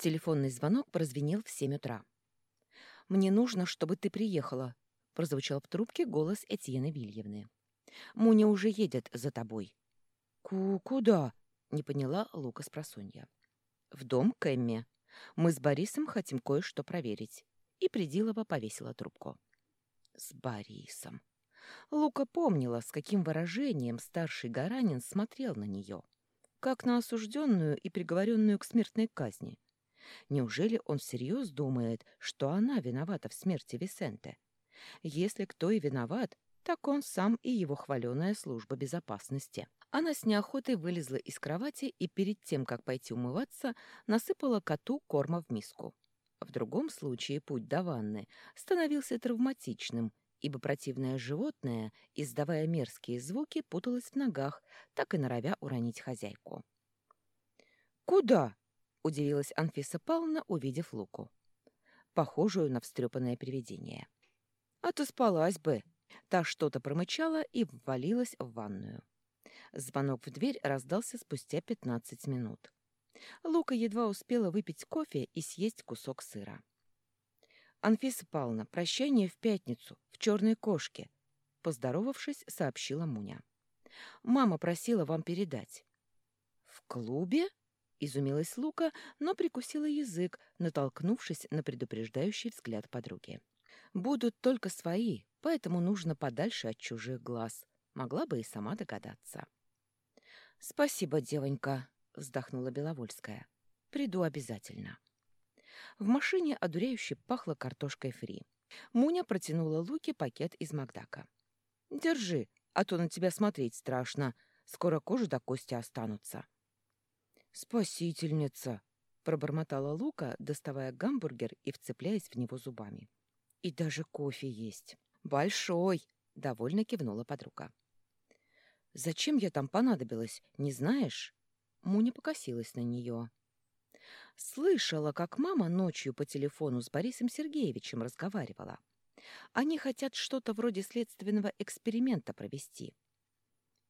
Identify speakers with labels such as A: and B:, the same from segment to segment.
A: Телефонный звонок прозвенел в семь утра. «Мне нужно, чтобы ты приехала», — прозвучал в трубке голос Этьены Вильевны. «Муня уже едет за тобой». «Ку куда?» — не поняла Лука Спросонья. «В дом к Эмме. Мы с Борисом хотим кое-что проверить». И Придилова повесила трубку. «С Борисом». Лука помнила, с каким выражением старший Гаранин смотрел на нее, как на осужденную и приговоренную к смертной казни. Неужели он всерьез думает, что она виновата в смерти Висенте? Если кто и виноват, так он сам и его хваленая служба безопасности. Она с неохотой вылезла из кровати и перед тем, как пойти умываться, насыпала коту корма в миску. В другом случае путь до ванны становился травматичным, ибо противное животное, издавая мерзкие звуки, путалось в ногах, так и норовя уронить хозяйку. «Куда?» — удивилась Анфиса Павловна, увидев Луку. Похожую на встрепанное привидение. «А то спалась бы!» Та что-то промычала и ввалилась в ванную. Звонок в дверь раздался спустя пятнадцать минут. Лука едва успела выпить кофе и съесть кусок сыра. «Анфиса Павловна, прощание в пятницу, в черной кошке», — поздоровавшись, сообщила Муня. «Мама просила вам передать». «В клубе?» — изумилась Лука, но прикусила язык, натолкнувшись на предупреждающий взгляд подруги. «Будут только свои, поэтому нужно подальше от чужих глаз. Могла бы и сама догадаться». «Спасибо, девонька», — вздохнула Беловольская. «Приду обязательно». В машине одуряюще пахло картошкой фри. Муня протянула Луке пакет из Макдака. «Держи, а то на тебя смотреть страшно. Скоро кожа до кости останутся». «Спасительница!» — пробормотала Лука, доставая гамбургер и вцепляясь в него зубами. «И даже кофе есть». «Большой!» — довольно кивнула подруга. «Зачем я там понадобилась, не знаешь?» Муня покосилась на нее. Слышала, как мама ночью по телефону с Борисом Сергеевичем разговаривала. Они хотят что-то вроде следственного эксперимента провести.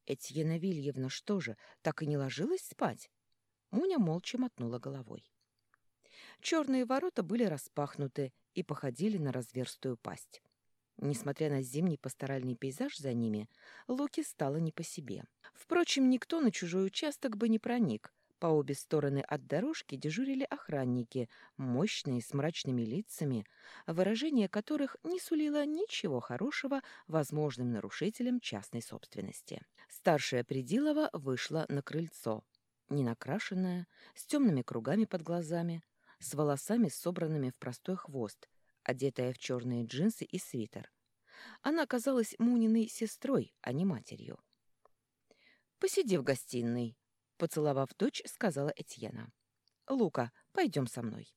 A: Этьена Вильевна что же, так и не ложилась спать? Муня молча мотнула головой. Черные ворота были распахнуты и походили на разверстую пасть. Несмотря на зимний пасторальный пейзаж за ними, Луке стало не по себе. Впрочем, никто на чужой участок бы не проник. По обе стороны от дорожки дежурили охранники, мощные, с мрачными лицами, выражение которых не сулило ничего хорошего возможным нарушителям частной собственности. Старшая Придилова вышла на крыльцо. Ненакрашенная, с темными кругами под глазами, с волосами, собранными в простой хвост, одетая в черные джинсы и свитер. Она казалась Муниной сестрой, а не матерью. «Посиди в гостиной», — поцеловав дочь, сказала Этьена. «Лука, пойдем со мной».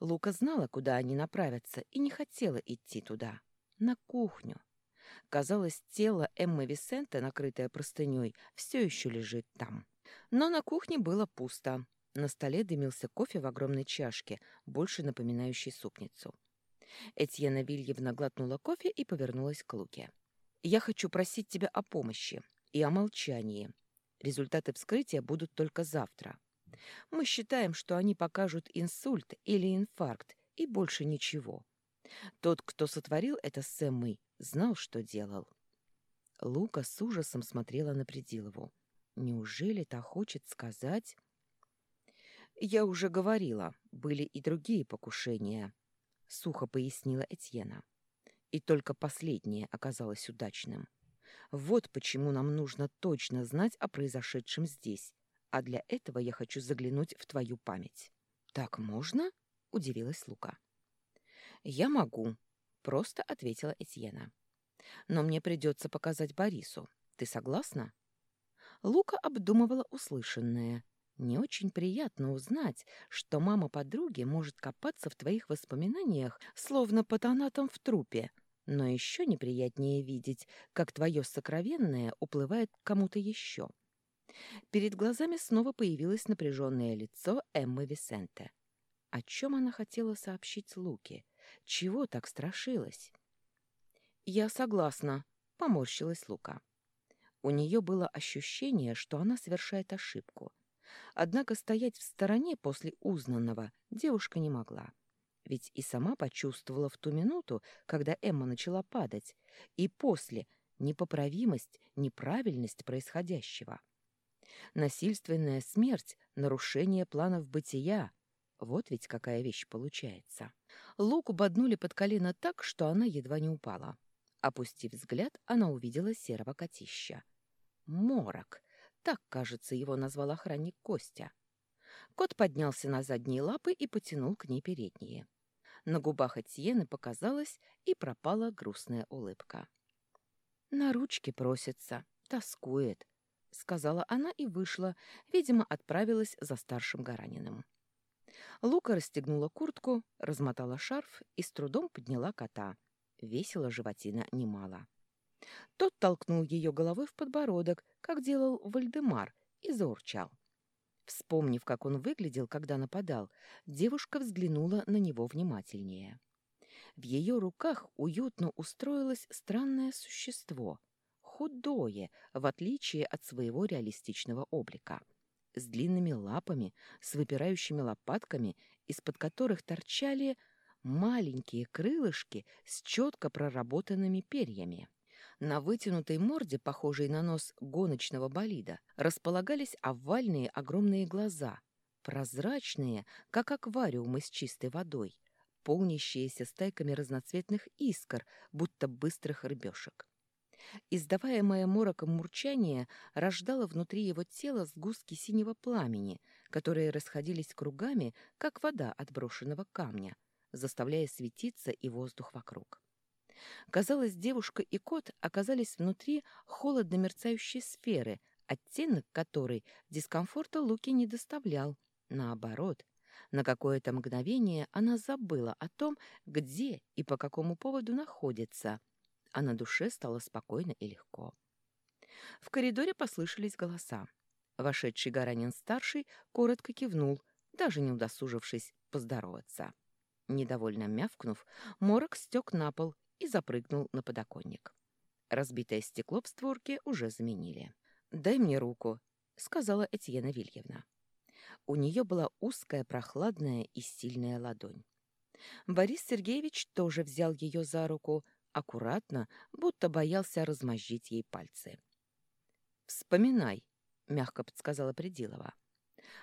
A: Лука знала, куда они направятся, и не хотела идти туда, на кухню. Казалось, тело Эммы Висенте, накрытое простыней, все еще лежит там. Но на кухне было пусто. На столе дымился кофе в огромной чашке, больше напоминающей супницу. Этьена Вильевна глотнула кофе и повернулась к Луке. «Я хочу просить тебя о помощи и о молчании. Результаты вскрытия будут только завтра. Мы считаем, что они покажут инсульт или инфаркт, и больше ничего. Тот, кто сотворил это с Эммой, знал, что делал». Лука с ужасом смотрела на Придилову. «Неужели та хочет сказать...» «Я уже говорила, были и другие покушения», — сухо пояснила Этьена. И только последнее оказалось удачным. Вот почему нам нужно точно знать о произошедшем здесь, а для этого я хочу заглянуть в твою память. «Так можно?» — удивилась Лука. «Я могу», — просто ответила Этьена. «Но мне придется показать Борису. Ты согласна?» Лука обдумывала услышанное — не очень приятно узнать, что мама подруги может копаться в твоих воспоминаниях, словно патонатом в трупе, но еще неприятнее видеть, как твое сокровенное уплывает к кому-то еще. Перед глазами снова появилось напряженное лицо Эммы Висенте. О чем она хотела сообщить Луке? Чего так страшилась? «Я согласна», — поморщилась Лука. У нее было ощущение, что она совершает ошибку — Однако стоять в стороне после узнанного девушка не могла. Ведь и сама почувствовала в ту минуту, когда Эмма начала падать, и после непоправимость, неправильность происходящего. Насильственная смерть, нарушение планов бытия — вот ведь какая вещь получается. Луку боднули под колено так, что она едва не упала. Опустив взгляд, она увидела серого котища. Морок. Так, кажется, его назвал охранник Костя. Кот поднялся на задние лапы и потянул к ней передние. На губах Этьены показалась и пропала грустная улыбка. «На ручки просится, тоскует», — сказала она и вышла, видимо, отправилась за старшим Гараниным. Лука расстегнула куртку, размотала шарф и с трудом подняла кота. Весила животина немало. Тот толкнул ее головой в подбородок, как делал Вальдемар, и заурчал. Вспомнив, как он выглядел, когда нападал, девушка взглянула на него внимательнее. В ее руках уютно устроилось странное существо, худое, в отличие от своего реалистичного облика, с длинными лапами, с выпирающими лопатками, из-под которых торчали маленькие крылышки с четко проработанными перьями. На вытянутой морде, похожей на нос гоночного болида, располагались овальные огромные глаза, прозрачные, как аквариумы с чистой водой, полнящиеся стайками разноцветных искр, будто быстрых рыбешек. Издаваемое мороком мурчание рождало внутри его тела сгустки синего пламени, которые расходились кругами, как вода от брошенного камня, заставляя светиться и воздух вокруг. Казалось, девушка и кот оказались внутри холодно мерцающей сферы, оттенок которой дискомфорта Луки не доставлял. Наоборот, на какое-то мгновение она забыла о том, где и по какому поводу находится, а на душе стало спокойно и легко. В коридоре послышались голоса. Вошедший Гаранин-старший коротко кивнул, даже не удосужившись поздороваться. Недовольно мявкнув, морок стек на пол и запрыгнул на подоконник. Разбитое стекло в створке уже заменили. «Дай мне руку», — сказала Этьена Вильевна. У нее была узкая, прохладная и сильная ладонь. Борис Сергеевич тоже взял ее за руку, аккуратно, будто боялся размозжить ей пальцы. «Вспоминай», — мягко подсказала Придилова.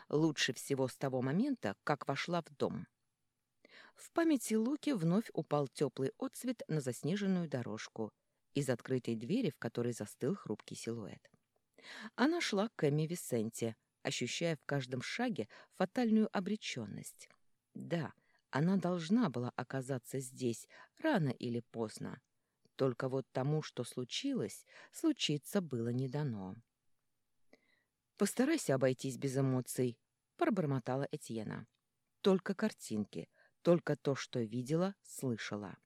A: «Лучше всего с того момента, как вошла в дом». В памяти Луки вновь упал теплый отцвет на заснеженную дорожку из открытой двери, в которой застыл хрупкий силуэт. Она шла к Эми Висенте, ощущая в каждом шаге фатальную обреченность. Да, она должна была оказаться здесь, рано или поздно. Только вот тому, что случилось, случиться было не дано. «Постарайся обойтись без эмоций», — пробормотала Этьена. «Только картинки, только то, что видела, слышала».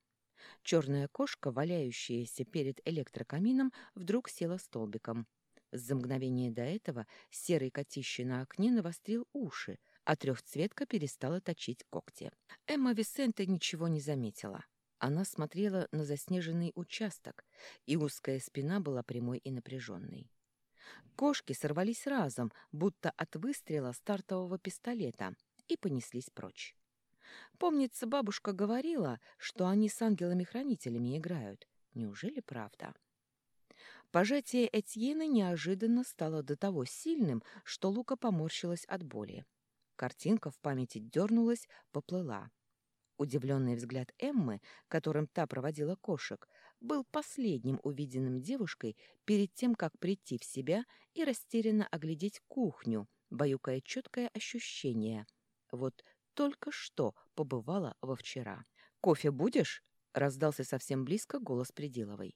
A: Черная кошка, валяющаяся перед электрокамином, вдруг села столбиком, за мгновение до этого серый котище на окне навострил уши, а трехцветка перестала точить когти. Эмма Висенте ничего не заметила. Она смотрела на заснеженный участок, и узкая спина была прямой и напряженной. Кошки сорвались разом, будто от выстрела стартового пистолета, и понеслись прочь. Помнится, бабушка говорила, что они с ангелами-хранителями играют. Неужели правда? — Пожатие Этьена неожиданно стало до того сильным, что Лука поморщилась от боли. Картинка в памяти дернулась, поплыла. Удивленный взгляд Эммы, которым та проводила кошек, был последним увиденным девушкой перед тем, как прийти в себя и растерянно оглядеть кухню, баюкая четкое ощущение. Вот только что побывала во вчера. «Кофе будешь?» — раздался совсем близко голос Пределовой.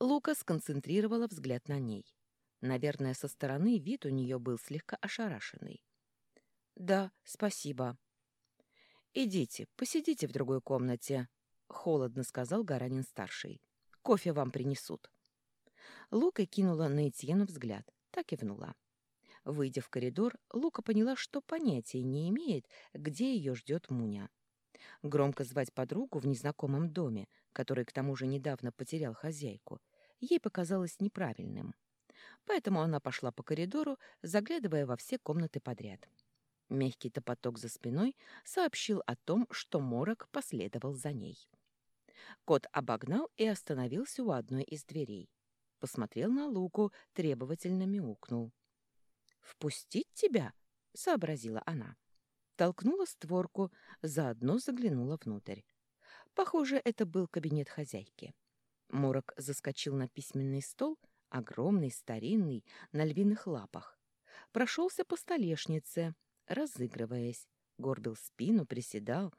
A: Лука сконцентрировала взгляд на ней. Наверное, со стороны вид у нее был слегка ошарашенный. «Да, спасибо». «Идите, посидите в другой комнате», — холодно сказал Гаранин-старший. «Кофе вам принесут». Лука кинула на Этьену взгляд, так и внула. Выйдя в коридор, Лука поняла, что понятия не имеет, где ее ждет Муня. Громко звать подругу в незнакомом доме, который к тому же недавно потерял хозяйку, ей показалось неправильным. поэтому она пошла по коридору, заглядывая во все комнаты подряд. Мягкий топоток за спиной сообщил о том, что морок последовал за ней. Кот обогнал и остановился у одной из дверей. Посмотрел на Луку, требовательно мяукнул. «Впустить тебя?» — сообразила она. Толкнула створку, заодно заглянула внутрь. Похоже, это был кабинет хозяйки. Морок заскочил на письменный стол, огромный, старинный, на львиных лапах. Прошелся по столешнице, разыгрываясь, горбил спину, приседал,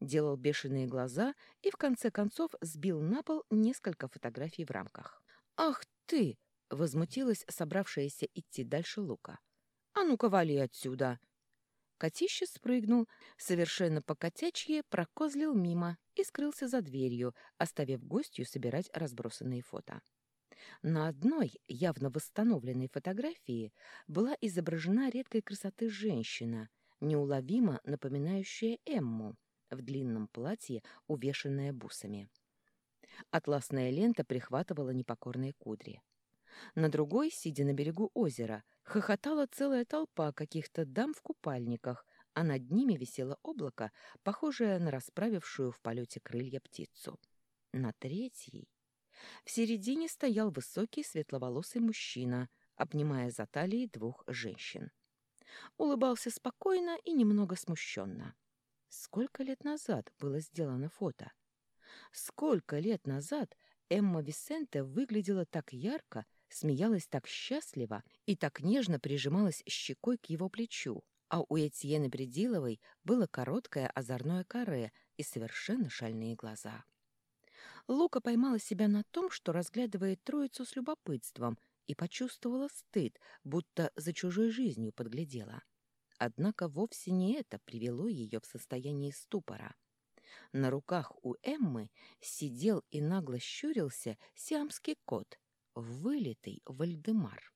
A: делал бешеные глаза и в конце концов сбил на пол несколько фотографий в рамках. «Ах ты!» — возмутилась собравшаяся идти дальше Лука. «А ну-ка, вали отсюда!» Котище спрыгнул, совершенно по-котячье прокозлил мимо и скрылся за дверью, оставив гостью собирать разбросанные фото. На одной, явно восстановленной фотографии была изображена редкой красоты женщина, неуловимо напоминающая Эмму, в длинном платье, увешанная бусами. Атласная лента прихватывала непокорные кудри. На другой, сидя на берегу озера, хохотала целая толпа каких-то дам в купальниках, а над ними висело облако, похожее на расправившую в полете крылья птицу. На третьей... В середине стоял высокий светловолосый мужчина, обнимая за талией двух женщин. Улыбался спокойно и немного смущенно. Сколько лет назад было сделано фото? Сколько лет назад Эмма Висенте выглядела так ярко, смеялась так счастливо и так нежно прижималась щекой к его плечу, а у Этьены Бредиловой было короткое озорное каре и совершенно шальные глаза. Лука поймала себя на том, что разглядывает троицу с любопытством и почувствовала стыд, будто за чужой жизнью подглядела. Однако вовсе не это привело ее в состояние ступора. На руках у Эммы сидел и нагло щурился сиамский кот, вылитый Вальдемар.